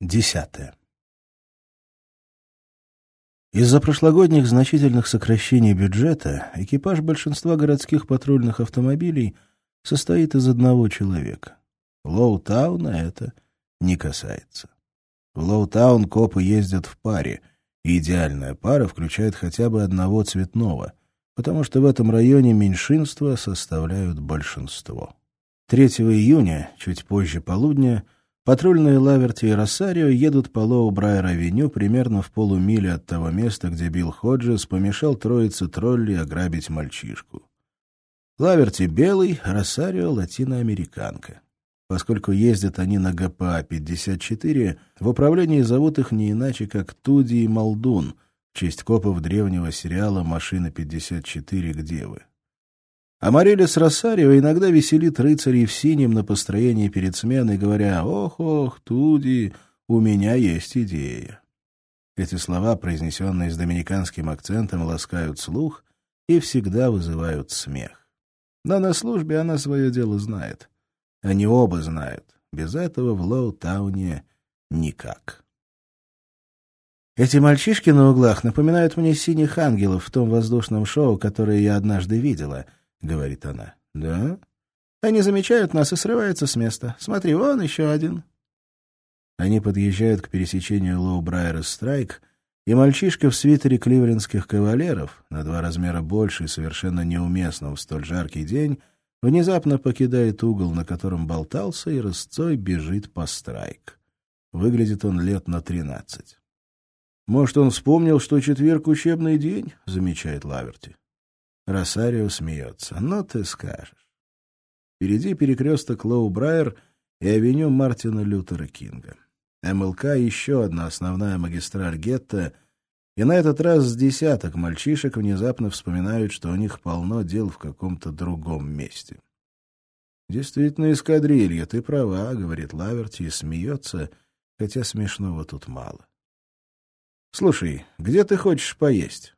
Десятое. Из-за прошлогодних значительных сокращений бюджета экипаж большинства городских патрульных автомобилей состоит из одного человека. Лоутауна это не касается. В Лоутаун копы ездят в паре, и идеальная пара включает хотя бы одного цветного, потому что в этом районе меньшинства составляют большинство. 3 июня, чуть позже полудня, Патрульные Лаверти и Росарио едут по Лоу-Брайер-авеню примерно в полумиле от того места, где Билл Ходжес помешал троице тролли ограбить мальчишку. Лаверти белый, Росарио латиноамериканка. Поскольку ездят они на ГПА-54, в управлении зовут их не иначе, как Туди и Молдун, в честь копов древнего сериала «Машина 54. Где вы?». Амарелис Росарио иногда веселит рыцарей в синем на построении перед сменой, говоря «Ох-ох, Туди, у меня есть идея». Эти слова, произнесенные с доминиканским акцентом, ласкают слух и всегда вызывают смех. Но на службе она свое дело знает. Они оба знают. Без этого в Лоу-тауне никак. Эти мальчишки на углах напоминают мне синих ангелов в том воздушном шоу, которое я однажды видела —— говорит она. «Да? Они замечают нас и срываются с места. Смотри, вон еще один». Они подъезжают к пересечению Лоу-Брайера Страйк, и мальчишка в свитере кливлендских кавалеров, на два размера больше и совершенно неуместно в столь жаркий день, внезапно покидает угол, на котором болтался, и рысцой бежит по Страйк. Выглядит он лет на тринадцать. «Может, он вспомнил, что четверг — учебный день?» — замечает Лаверти. Росарио смеется. «Ну, ты скажешь». Впереди перекресток Лоу-Брайер и авеню Мартина Лютера Кинга. МЛК — еще одна основная магистраль гетто, и на этот раз с десяток мальчишек внезапно вспоминают, что у них полно дел в каком-то другом месте. «Действительно, эскадрилья, ты права», — говорит Лаверти и смеется, хотя смешного тут мало. «Слушай, где ты хочешь поесть?»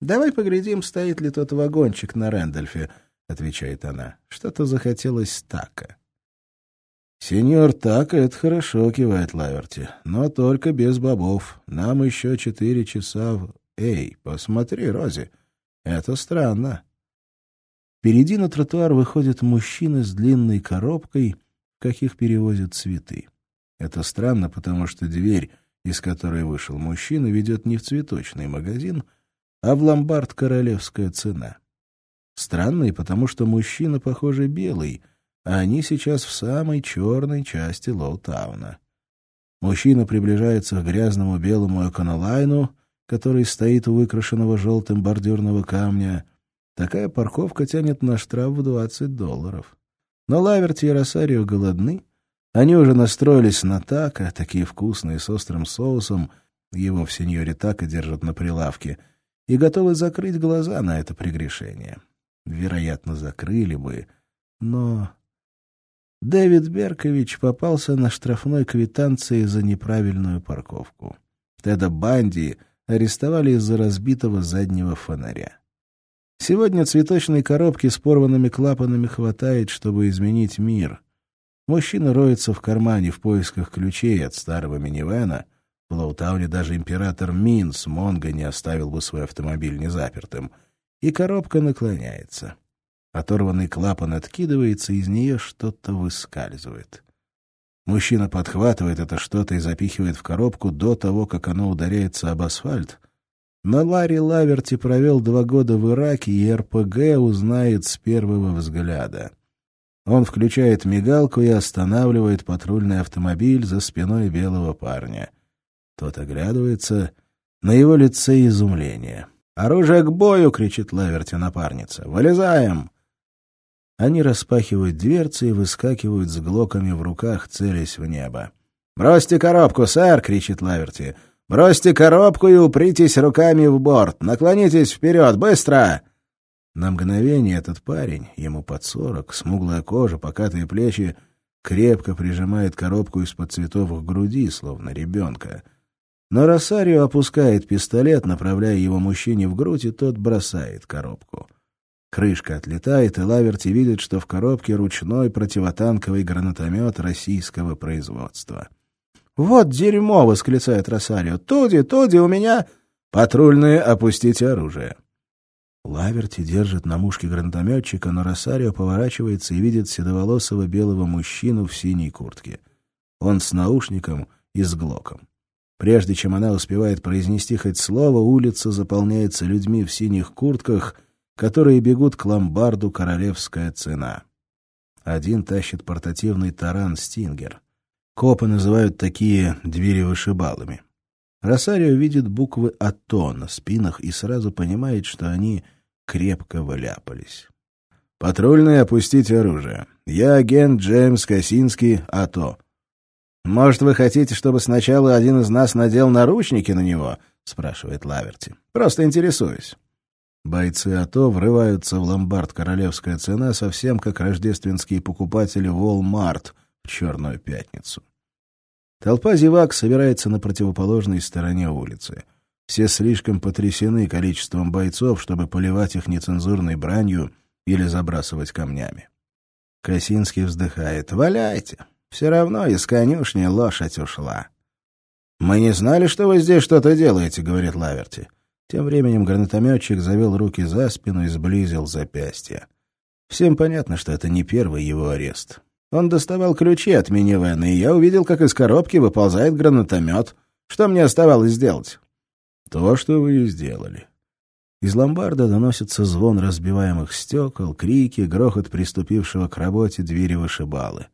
«Давай поглядим, стоит ли тот вагончик на Рэндольфе», — отвечает она. «Что-то захотелось Така». «Сеньор Така, это хорошо», — кивает Лаверти. «Но только без бобов. Нам еще четыре часа в... Эй, посмотри, Рози, это странно». Впереди на тротуар выходит мужчина с длинной коробкой, в каких перевозят цветы. Это странно, потому что дверь, из которой вышел мужчина, ведет не в цветочный магазин, а в ломбард королевская цена. Странный, потому что мужчина, похоже, белый, а они сейчас в самой черной части Лоутауна. Мужчина приближается к грязному белому эконолайну, который стоит у выкрашенного желтым бордюрного камня. Такая парковка тянет на штраф в 20 долларов. Но Лаверти и Росарио голодны. Они уже настроились на тако, такие вкусные, с острым соусом. Его в сеньоре тако держат на прилавке — и готовы закрыть глаза на это прегрешение. Вероятно, закрыли бы, но... Дэвид Беркович попался на штрафной квитанции за неправильную парковку. Теда Банди арестовали из-за разбитого заднего фонаря. Сегодня цветочной коробки с порванными клапанами хватает, чтобы изменить мир. Мужчина роется в кармане в поисках ключей от старого минивэна, в Лоутауне даже император Мин с Монго не оставил бы свой автомобиль незапертым. И коробка наклоняется. Оторванный клапан откидывается, из нее что-то выскальзывает. Мужчина подхватывает это что-то и запихивает в коробку до того, как оно ударяется об асфальт. Но Ларри Лаверти провел два года в Ираке, и РПГ узнает с первого взгляда. Он включает мигалку и останавливает патрульный автомобиль за спиной белого парня — тот оглядывается. На его лице изумление. «Оружие к бою!» — кричит Лаверти напарница. «Вылезаем!» Они распахивают дверцы и выскакивают с глоками в руках, целясь в небо. «Бросьте коробку, сэр!» — кричит Лаверти. «Бросьте коробку и упритесь руками в борт! Наклонитесь вперед! Быстро!» На мгновение этот парень, ему под сорок, смуглая кожа, покатые плечи, крепко прижимает коробку из-под цветов к груди, словно ребенка — но Росарио опускает пистолет, направляя его мужчине в грудь, и тот бросает коробку. Крышка отлетает, и Лаверти видит, что в коробке ручной противотанковый гранатомет российского производства. «Вот дерьмо!» — восклицает Росарио. «Туди, Туди, у меня...» «Патрульные, опустите оружие!» Лаверти держит на мушке гранатометчика, но Росарио поворачивается и видит седоволосого белого мужчину в синей куртке. Он с наушником и с глоком. Прежде чем она успевает произнести хоть слово, улица заполняется людьми в синих куртках, которые бегут к ломбарду «Королевская цена». Один тащит портативный таран «Стингер». Копы называют такие двери вышибалами. Росарио видит буквы «АТО» на спинах и сразу понимает, что они крепко вляпались. «Патрульные, опустите оружие. Я агент Джеймс Косинский, АТО. «Может, вы хотите, чтобы сначала один из нас надел наручники на него?» — спрашивает Лаверти. «Просто интересуюсь». Бойцы АТО врываются в ломбард «Королевская цена» совсем как рождественские покупатели Walmart в Черную пятницу. Толпа зевак собирается на противоположной стороне улицы. Все слишком потрясены количеством бойцов, чтобы поливать их нецензурной бранью или забрасывать камнями. Косинский вздыхает. «Валяйте! Все равно из конюшни лошадь ушла. «Мы не знали, что вы здесь что-то делаете», — говорит Лаверти. Тем временем гранатометчик завел руки за спину и сблизил запястья. Всем понятно, что это не первый его арест. Он доставал ключи от минивэна, и я увидел, как из коробки выползает гранатомет. Что мне оставалось сделать? То, что вы и сделали. Из ломбарда доносится звон разбиваемых стекол, крики, грохот приступившего к работе двери вышибалы.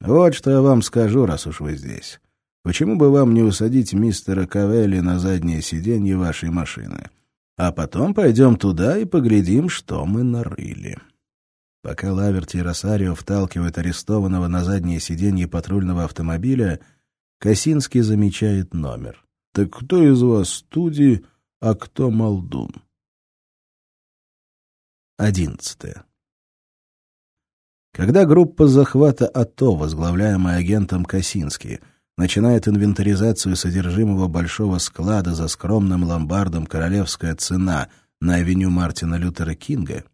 Вот что я вам скажу, раз уж вы здесь. Почему бы вам не усадить мистера Кавелли на заднее сиденье вашей машины? А потом пойдем туда и поглядим, что мы нарыли». Пока Лаверти и Росарио вталкивают арестованного на заднее сиденье патрульного автомобиля, Косинский замечает номер. «Так кто из вас студии, а кто молдун?» Одиннадцатое. Когда группа захвата АТО, возглавляемая агентом Косински, начинает инвентаризацию содержимого большого склада за скромным ломбардом «Королевская цена» на авеню Мартина Лютера Кинга,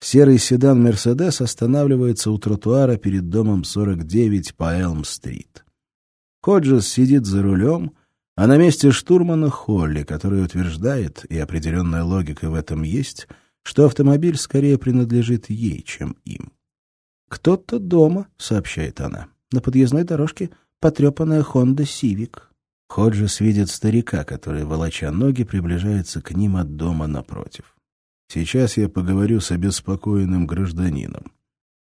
серый седан «Мерседес» останавливается у тротуара перед домом 49 по Элм-стрит. Ходжес сидит за рулем, а на месте штурмана Холли, который утверждает, и определенная логика в этом есть, что автомобиль скорее принадлежит ей, чем им. «Кто-то дома», — сообщает она. «На подъездной дорожке потрепанная Honda Civic». Ходжес видит старика, который, волоча ноги, приближается к ним от дома напротив. «Сейчас я поговорю с обеспокоенным гражданином.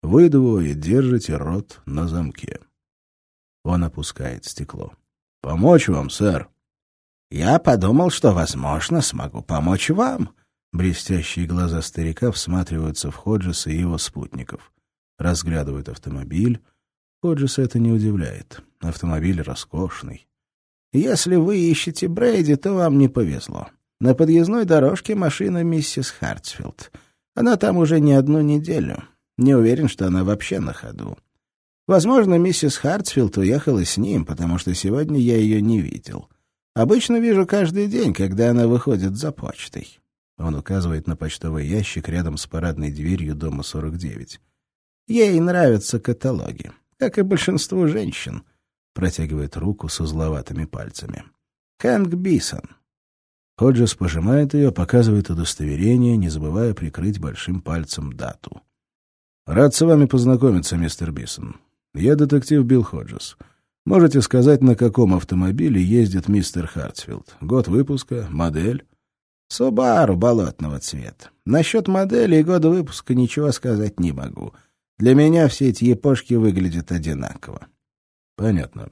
Вы двое держите рот на замке». Он опускает стекло. «Помочь вам, сэр?» «Я подумал, что, возможно, смогу помочь вам». Блестящие глаза старика всматриваются в Ходжеса и его спутников разглядывают автомобиль. Ходжеса это не удивляет. Автомобиль роскошный. Если вы ищете Брейди, то вам не повезло. На подъездной дорожке машина миссис Хартсфилд. Она там уже не одну неделю. Не уверен, что она вообще на ходу. Возможно, миссис Хартсфилд уехала с ним, потому что сегодня я ее не видел. Обычно вижу каждый день, когда она выходит за почтой. Он указывает на почтовый ящик рядом с парадной дверью дома 49. Ей нравятся каталоги, как и большинству женщин. Протягивает руку с узловатыми пальцами. Хэнк Бисон. Ходжес пожимает ее, показывает удостоверение, не забывая прикрыть большим пальцем дату. «Рад с вами познакомиться, мистер Бисон. Я детектив Билл Ходжес. Можете сказать, на каком автомобиле ездит мистер Хартсфилд? Год выпуска, модель?» «Субару болотного цвета. Насчет модели и года выпуска ничего сказать не могу. Для меня все эти япошки выглядят одинаково. — Понятно.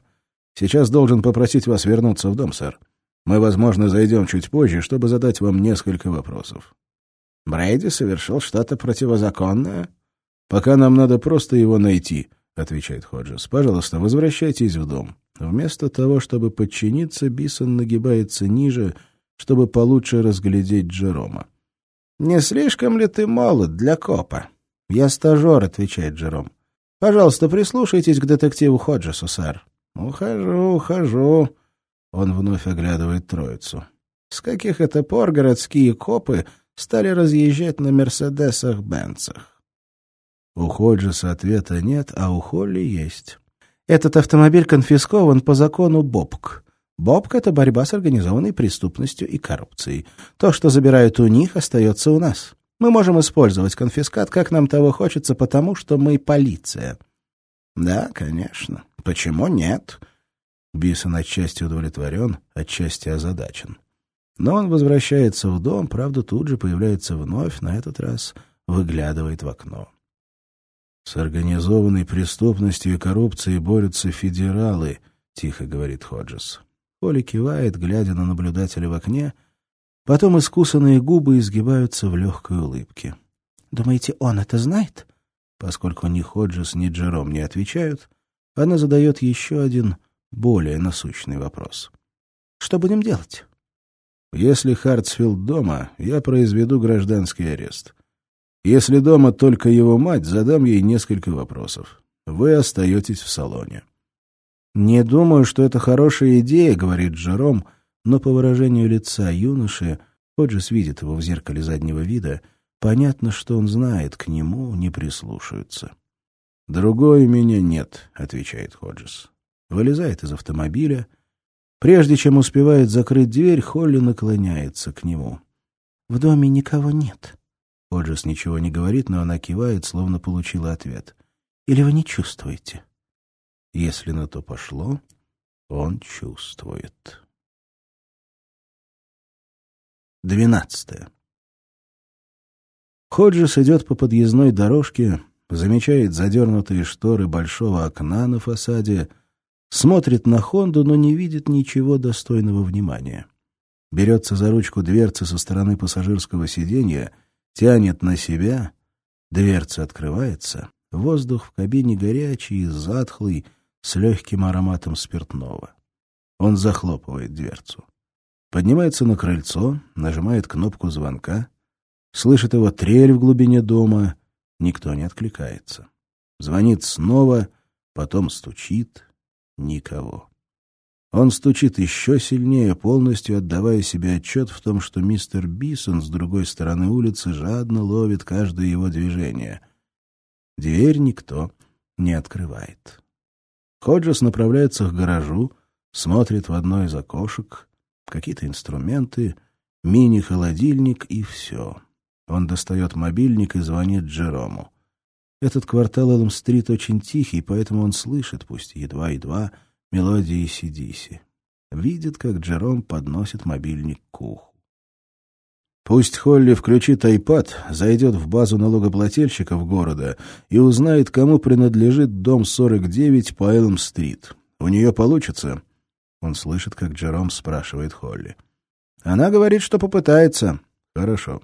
Сейчас должен попросить вас вернуться в дом, сэр. Мы, возможно, зайдем чуть позже, чтобы задать вам несколько вопросов. — Брейди совершил что-то противозаконное? — Пока нам надо просто его найти, — отвечает Ходжес. — Пожалуйста, возвращайтесь в дом. Вместо того, чтобы подчиниться, Бисон нагибается ниже, чтобы получше разглядеть Джерома. — Не слишком ли ты молод для копа? «Я стажер», — отвечает Джером. «Пожалуйста, прислушайтесь к детективу Ходжесу, сэр». «Ухожу, ухожу». Он вновь оглядывает троицу. «С каких это пор городские копы стали разъезжать на «Мерседесах-Бенцах»?» У Ходжеса ответа нет, а у Холли есть. Этот автомобиль конфискован по закону БОПК. БОПК — это борьба с организованной преступностью и коррупцией. То, что забирают у них, остается у нас. Мы можем использовать конфискат, как нам того хочется, потому что мы полиция. Да, конечно. Почему нет? Бисон отчасти удовлетворен, отчасти озадачен. Но он возвращается в дом, правда, тут же появляется вновь, на этот раз выглядывает в окно. «С организованной преступностью и коррупцией борются федералы», — тихо говорит Ходжес. Коля кивает, глядя на наблюдателя в окне, потом искусанные губы изгибаются в легкой улыбке. «Думаете, он это знает?» Поскольку ни Ходжес, ни Джером не отвечают, она задает еще один, более насущный вопрос. «Что будем делать?» «Если Хартсфилд дома, я произведу гражданский арест. Если дома только его мать, задам ей несколько вопросов. Вы остаетесь в салоне». «Не думаю, что это хорошая идея», — говорит Джером, но по выражению лица юноши, Ходжес видит его в зеркале заднего вида, понятно, что он знает, к нему не прислушаются. «Другой меня нет», — отвечает Ходжес. Вылезает из автомобиля. Прежде чем успевает закрыть дверь, Холли наклоняется к нему. «В доме никого нет». Ходжес ничего не говорит, но она кивает, словно получила ответ. «Или вы не чувствуете?» Если на то пошло, он чувствует. Двенадцатое. Ходжес идет по подъездной дорожке, замечает задернутые шторы большого окна на фасаде, смотрит на Хонду, но не видит ничего достойного внимания. Берется за ручку дверцы со стороны пассажирского сиденья, тянет на себя, дверца открывается, воздух в кабине горячий затхлый, с легким ароматом спиртного. Он захлопывает дверцу. Поднимается на крыльцо, нажимает кнопку звонка, слышит его трель в глубине дома, никто не откликается. Звонит снова, потом стучит, никого. Он стучит еще сильнее, полностью отдавая себе отчет в том, что мистер Бисон с другой стороны улицы жадно ловит каждое его движение. Дверь никто не открывает. Ходжес направляется к гаражу, смотрит в одно из окошек, какие-то инструменты, мини-холодильник и все. Он достает мобильник и звонит Джерому. Этот квартал Элм-стрит очень тихий, поэтому он слышит, пусть едва-едва, мелодии Сидиси. Видит, как Джером подносит мобильник к уху. Пусть Холли включит айпад, зайдет в базу налогоплательщиков города и узнает, кому принадлежит дом 49 по Элм-стрит. У нее получится? Он слышит, как Джером спрашивает Холли. Она говорит, что попытается. Хорошо.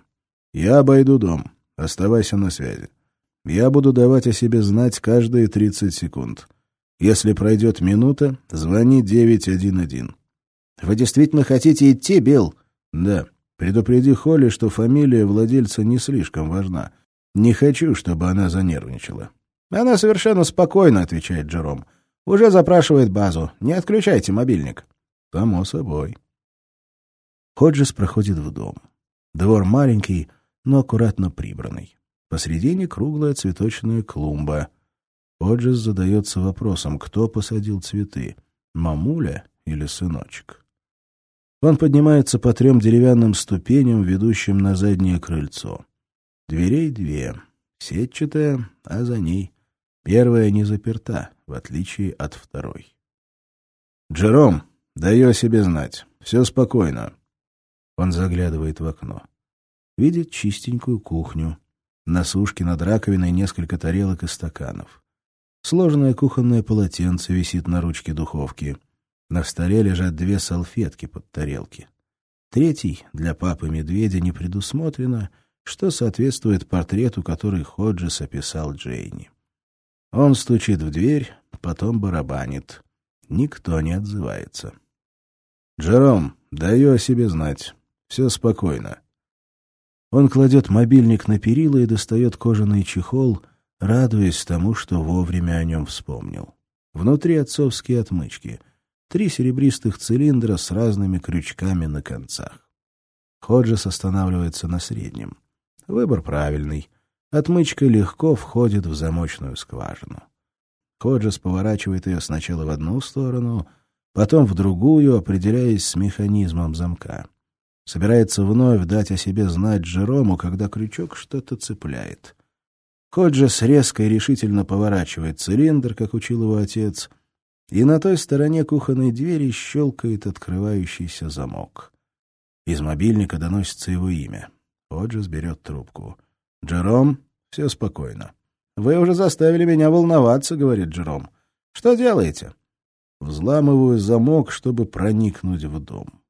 Я обойду дом. Оставайся на связи. Я буду давать о себе знать каждые 30 секунд. Если пройдет минута, звони 911. Вы действительно хотите идти, Билл? Да. Предупреди Холли, что фамилия владельца не слишком важна. Не хочу, чтобы она занервничала. Она совершенно спокойно, отвечает Джером. Уже запрашивает базу. Не отключайте мобильник. Само собой. Ходжес проходит в дом. Двор маленький, но аккуратно прибранный. Посредине круглая цветочная клумба. Ходжес задается вопросом, кто посадил цветы, мамуля или сыночек. Он поднимается по трем деревянным ступеням, ведущим на заднее крыльцо. Дверей две, сетчатая, а за ней первая не заперта, в отличие от второй. «Джером, даю о себе знать. Все спокойно». Он заглядывает в окно. Видит чистенькую кухню. На сушке над раковиной несколько тарелок и стаканов. Сложенное кухонное полотенце висит на ручке духовки. На столе лежат две салфетки под тарелки. Третий для папы медведя не предусмотрено, что соответствует портрету, который Ходжес описал Джейни. Он стучит в дверь, потом барабанит. Никто не отзывается. «Джером, даю о себе знать. Все спокойно». Он кладет мобильник на перила и достает кожаный чехол, радуясь тому, что вовремя о нем вспомнил. Внутри отцовские отмычки — Три серебристых цилиндра с разными крючками на концах. Ходжес останавливается на среднем. Выбор правильный. Отмычка легко входит в замочную скважину. Ходжес поворачивает ее сначала в одну сторону, потом в другую, определяясь с механизмом замка. Собирается вновь дать о себе знать Джерому, когда крючок что-то цепляет. Ходжес резко и решительно поворачивает цилиндр, как учил его отец, и на той стороне кухонной двери щелкает открывающийся замок. Из мобильника доносится его имя. Ходжес берет трубку. «Джером, все спокойно». «Вы уже заставили меня волноваться», — говорит Джером. «Что делаете?» Взламываю замок, чтобы проникнуть в дом.